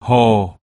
吼